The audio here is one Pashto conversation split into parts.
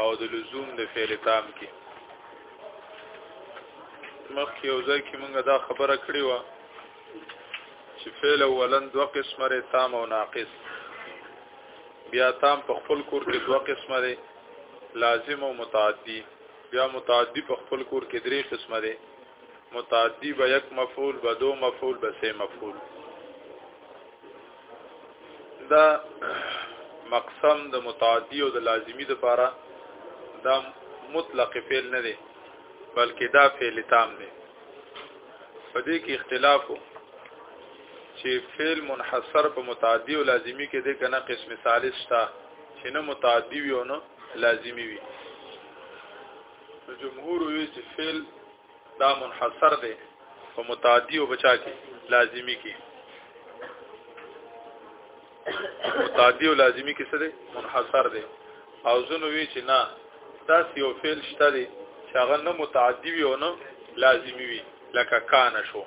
او د لزوم د فعل تام کې مخکې یو ځای کې موږ دا خبره کړې وه چې فعل اولن دوه قسمه لري تام او ناقص بیا تام په خپل کور کې دوه قسمه لري لازم او متعدی بیا متعدی په خپل کور کې درې قسمه لري متعدی به یک مفعول به دو مفعول به سه مفعول دا مقسم د متعدی او د لازمی د پاره دا مطلق فعل نه دی بلکې دا فعل تام دی په دې کې اختلاف وو چې فعل منحصر په متعدی او لازمی کې دی کنه قسم ثالث شته چې نه متعدی وي او نه لازمی وي جمهور وی چې فعل دا منحصر دی په متعدی او بچا کې لازمی کې متعدی او لازمی کې څه دی منحصر دی او زنو وی چې نه دا یو فعل شته دی چې هغه نه متعدی وي او نه لازمی وي لکه کان شو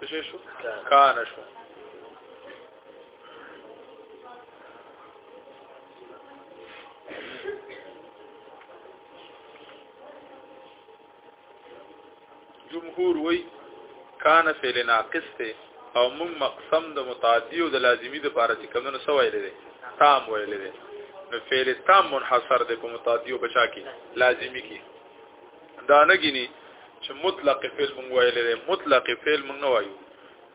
څه شو کان شو جمهور وی کان فعل ناقص ته او مم مقسم د متعدی او د لازمی د پاره چې کمونه سو ویل دي تام ویل دي نو فعل تام منحصر دی په متعدی او بچا کې لازمی کې دا نه غني چې مطلق فعل مونږ ویل دي مطلق فعل مونږ نه وایو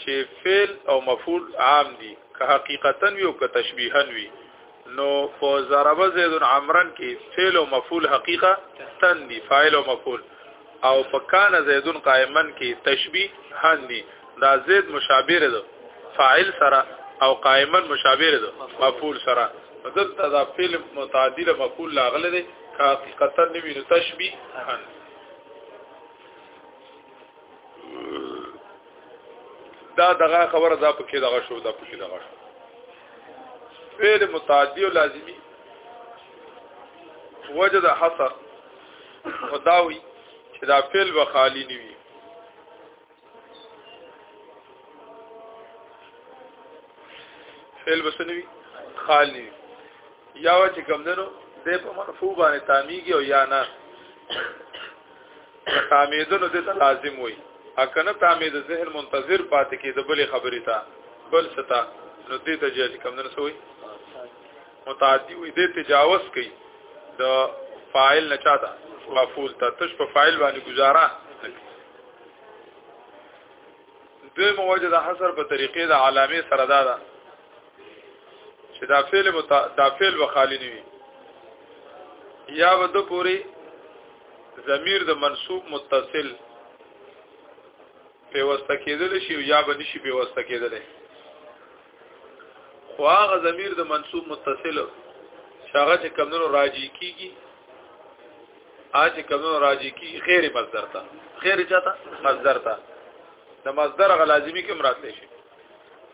چې فعل او مفعول عام دي که حقیقتا وي او که تشبیها وي نو په ضرب زید عمرن کې فعل او مفعول حقیقه تن دي فاعل او مفعول او په کان زید قائما کې تشبیه هن دي دا زید مشابه ده فاعل سره او قائما مشابه ده مفعول سره دلته دا فعل متعدل مفعول لاغله دي حقیقتا نوی نو تشبیه هن دا دغه خبره دا پکې دغه شو دا پکې دغه شو فعل متعدی او لازمی وجه د حصر خداوی چې دا فعل به خالی نیوي فعل بسنوي خالی یا چې کم دنو د په مرفوع باندې تامیږي او یا نه تامیدنو دې ته لازم وي اکنه تامید ذهن منتظر پاتې کې د بلې خبرې ته بل ستا نو دې ته جاج کم نه سوی متعدی وي دې تجاوز کوي د فاعل نه چاته مفعول ته تش په فاعل باندې گزاره دوی موجه د حصر په طریقې د علامې سره دا ده چې دا فعل متا... دا فعل وخالی نه وي یا ود پوری ضمیر د منصوب متصل پیوسته کېدل شي یا به نشي پیوسته کېدل خو هغه ضمیر د منصوب متصل شغه چې کمونو راجی کیږي اج کمونو راجی کی غیر مصدر ته غیر چاته مصدر ته د مصدر غ لازمی کوم راتلی شي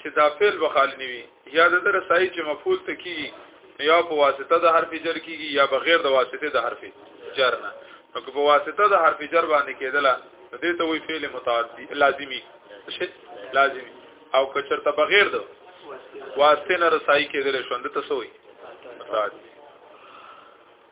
چې دا فعل به خالی نه وي یا د در سایه چې مفعول ته کیږي یا په واسطه د حرف جر کیږي یا بغیر د واسطه د حرف جر نه نو په واسطه د حرف جر باندې کېدله دې ته وی فعل متعدی لازمی شي لازمی او کچرته بغیر د واسطه نه رسای کېدل شوند ته سوې متعدی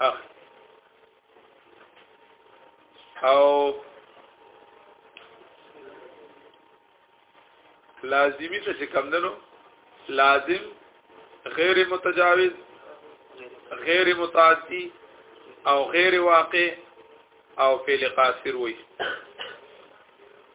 اخ او لازمی څه کم دنو لازم غیر متجاوز غیر متعدی او غیر واقع او فعل قاصر وي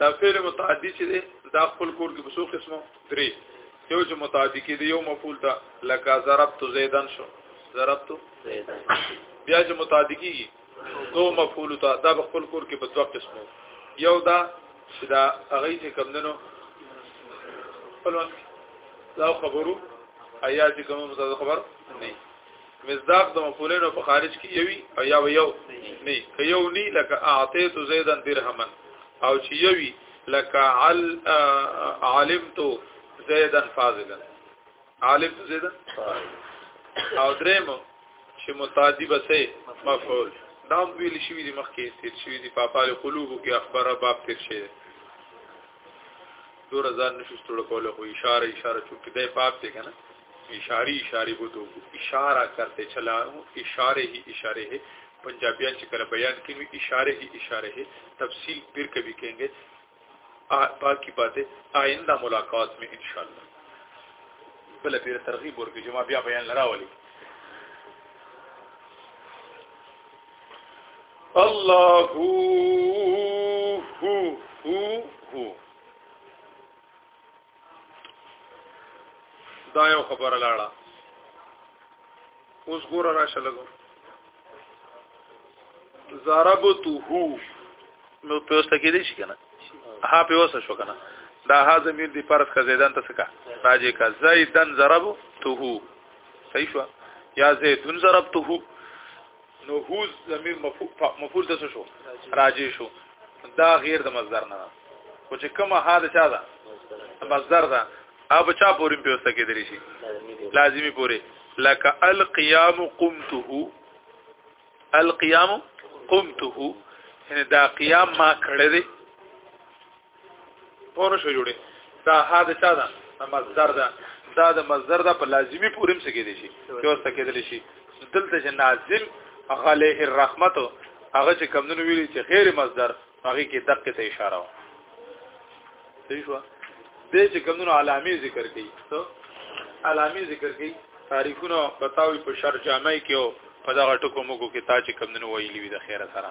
دا فعل متعدی چې دی دا خپل کور کې بسو قسمه درې یو چې متعدی کې دی یو مفعول ته لکه ضربت زیدن شو ضربت زیدن بیا چې متعدی کېږي دو مفعول ته دا خپل کور کې په دوه قسمه یو دا چې دا هغه چې کم دنو خپل دا خبرو ایا چې کوم متعدی خبر نه مصداق د مفعولینو په خارج کې یوي او یا یو نه که یو نه لکه اعطیت زیدن درهمن او چې یوي لکه عل علمت زیدن فاضلا علمت زیدن او دریم چې متعدی بسې مفعول دا ویل شوی دی مخکې تیر شوی دی په پاله قلوبو کې اخبار باب تیر شوی دی دور ځان نشو ستړو کوله خو اشاره اشاره چونکه دای پاپ دی کنه اشاری اشاری کو تو اشاره کرتے چلا ہوں اشاره ہی اشاره ہے پنجابیان چې کله بیان کوي اشاره ہی اشاره ہے تفصیل پھر کبھی کہیں گے باقی باتیں آئندہ ملاقات میں انشاءاللہ بل پیر ترغیب ورکړي چې ما بیا بیان لراولي الله هو هو هو دا یو خبره لاړه اوس ګوره راشه لګو ضربته نو په اوسه کې دي شي کنه ها په اوسه شو کنه دا ها زمير دی پرس کا زیدان ته سکا راځي کا زیدن ضربته صحیح شو یا زیدن ضربته نو هوز ضمیر مفعول د شو راجع شو دا غیر د مصدر نه خو چې کومه ها د چا ده مصدر ده اب چا پورې په وسته کې دري شي لازمی پورې لك القيام قمته القيام قمته یعنی دا قیام ما کړی دی پونه شو جوړي دا ها د چا ده مصدر ده دا د مصدر ده په لازمی پورم څه کېدې شي چې اوس کېدل شي دلته چې نازل غليه الرحمت هغه چې کمندونو ویلي چې غیر مصدر هغه کې دقه ته اشاره و صحیح شو دې چې کمندونو علامه ذکر کړي ته علامه ذکر کړي تاریخونه بتاوي په شر جامعي کې او په دغه ټکو موږ کې تا چې کمندونو ویلي وي د خیره سره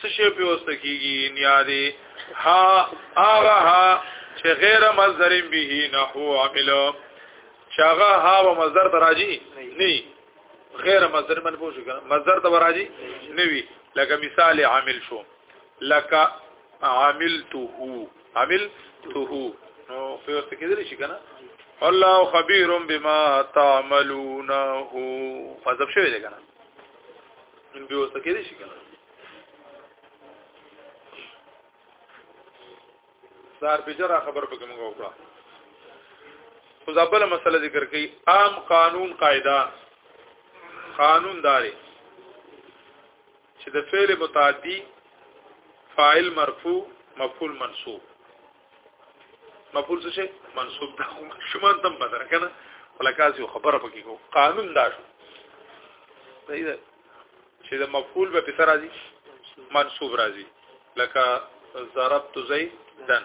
څه شی په وسته کیږي ان یادي ها هغه ها چې غیر مصدر به نحو عمل چاغه ها و مصدر تراجی نه غیر مصدر من پوښ کنه مصدر تراجی نه وی لکه مثال عامل شو لکه عملته عملته نو په وسته کېدل شي کنه الله خبير بما تعملونه فذب شوی دی کنه نن به وسه کېدې شي کنه سار بجرا خبر پکې موږ وکړه خو ځبل مسله ذکر کړي عام قانون قاعده قانون داري چې د فعل متعدی فاعل مرفوع مفعول منصوب مقبول څه شي منسوب ده خو شمان تم بدر کنه ولکاز یو خبره پکې کو قانون دا شو صحیح ده چې د مفعول به پسر راځي منسوب راځي لکه ضربت زیدن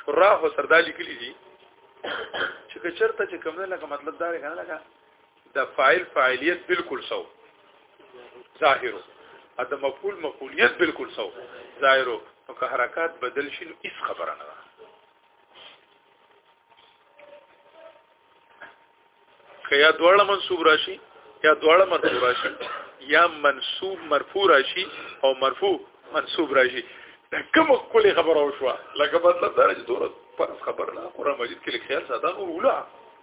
شراح سردالی کلی دي چې چرته چې کوم نه لکه مطلب دا رې کنه لکه د فاعل فاعلیت بالکل سو ظاهرو ا د مفعول مفعولیت بالکل سو ظاهرو نو که حرکات بدل شي نو هیڅ خبره نه ده که یا دواړه منصوب راشي یا دواړه مرفوع راشي یا منصوب مرفوع راشي او مرفوع منصوب راشي کوم کلی خبره وشوه لکه مطلب دا چې دوره خبره نه قرآن مجید کې خیال ساده او ولا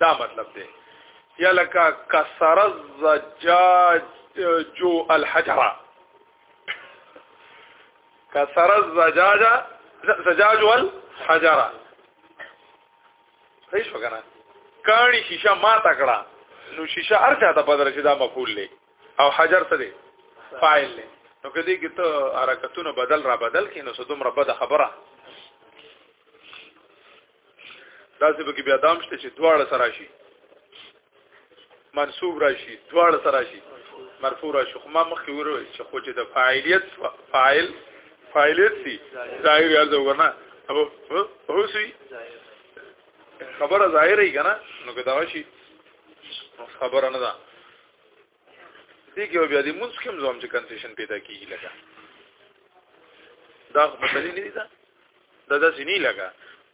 دا مطلب دی یا لکه کسر الزجاج جو الحجره کسر الزجاج زجاج والحجره صحیح شو کنه کانی شیشه ما تکړه نو شیشه هر چا ته پدره چې دا مفعول لې او حجر څه دی فاعل لې نو کدی کې ته حرکتونه بدل را بدل کینو سو دومره بد خبره داسې به کې بیا دام شته چې دواړه سره شي منصوب راشي دواړه سره شي مرفوع راشي خو ما مخکې وروي چې خو چې د فاعلیت فاعل فاعلیت سي ظاهر یا ورنه او هو سي خبره ظاهر ای کنه نو که دا شي خبره نه ده دې کې بیا دې مونږ کوم ځوم چې کنسیشن پیدا کیږي لګا دا مسلې نه دي دا دا داسې نه لګا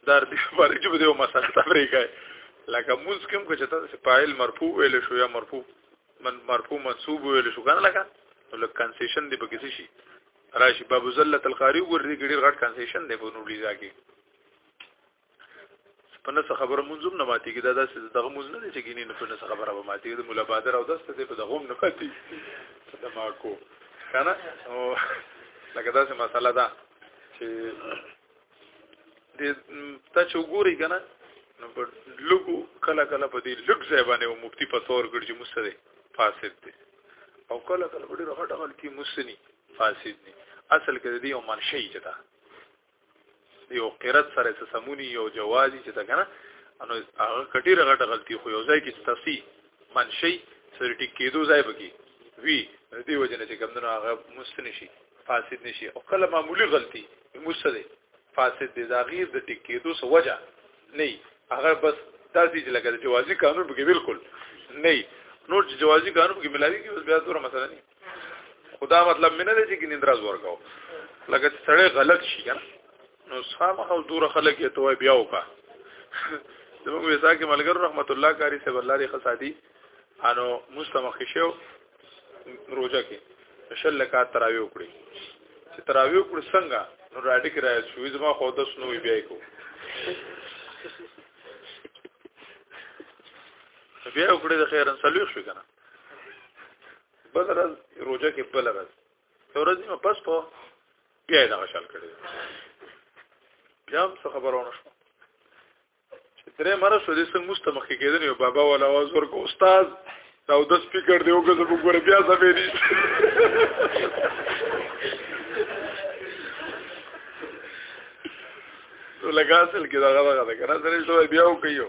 دا د باندې چې به یو مسله تفریح کوي لکه مونږ کوم چې تاسو فاعل مرفوع ویل شو یا مرفوع من مرفوع منصوب ویل شو کنه لکه نو لکه کنسیشن دې پکې شي راشي باب زلت القاری ورې ګډیر غټ کنسیشن دې په نور لیدا کې په نس خبره منظم نه ماتي کې دا داسې دغه موز نه دي چې ګینې نه په نس خبره به ماتي د مولا بادر او داسته دې په دغه نه پاتې دا ما کو کنه او لکه داسې مسله ده چې د تا چې وګوري کنه نو په لګو کله کله په دې لګ ځای باندې مفتی په تور ګړ چې مستره فاسد دي او کله کله په ډېر هټه غل کې مستني فاسد دي اصل کې دې یو منشي چې دا یو قرت سره څه سمونی یو جوازي چې دا کنه انو هغه کډیر غټه غلطي خو یو ځای کې تفصیل منشي سره ټیک کېدو ځای بکی وی دې وجه نه چې کمندونو هغه مستن شي فاسد نشي او کله معمولی غلطي مستد فاسد دي دا غیر د ټیک کېدو سو وجه نه هغه بس تاسو چې لګل جوازي قانون به بالکل نه نور جوازي قانون کې ملاوي کې بس بیا تور مسله نه خدا مطلب مینه دی چې ګینې دراز ورکاو لکه چې سړی غلط شي کنه نو سامه او دور خلک یې توای بیا وکا زموږ ویسا کې ملګر رحمت الله کاری صاحب الله دې خصادي انو مستمخ شو روزه کې شل لکات تراوی وکړي چې تراوی وکړ څنګه نو راډی کې راځي شوې زما خو د سنوي بیا کو بیا وکړي د خیرن سلوخ شو کنه بل راز روزه کې بل راز یو ورځ نیمه پس په بیا یې دغه شال کړی بیا هم څه خبره ونه شوه چې درې مره شو دې څنګه موږ ته مخکې کېدل یو بابا ولا واز ورکو استاد دا د سپیکر دی وګړه په ګوره بیا سمې دي نو لګاسل کې دا غواړه کنه درې شو بیا وکيو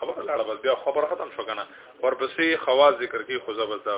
خبره لاړه بس بیا خبره ختم شو کنه ورپسې خواص ذکر کې خو زبر دا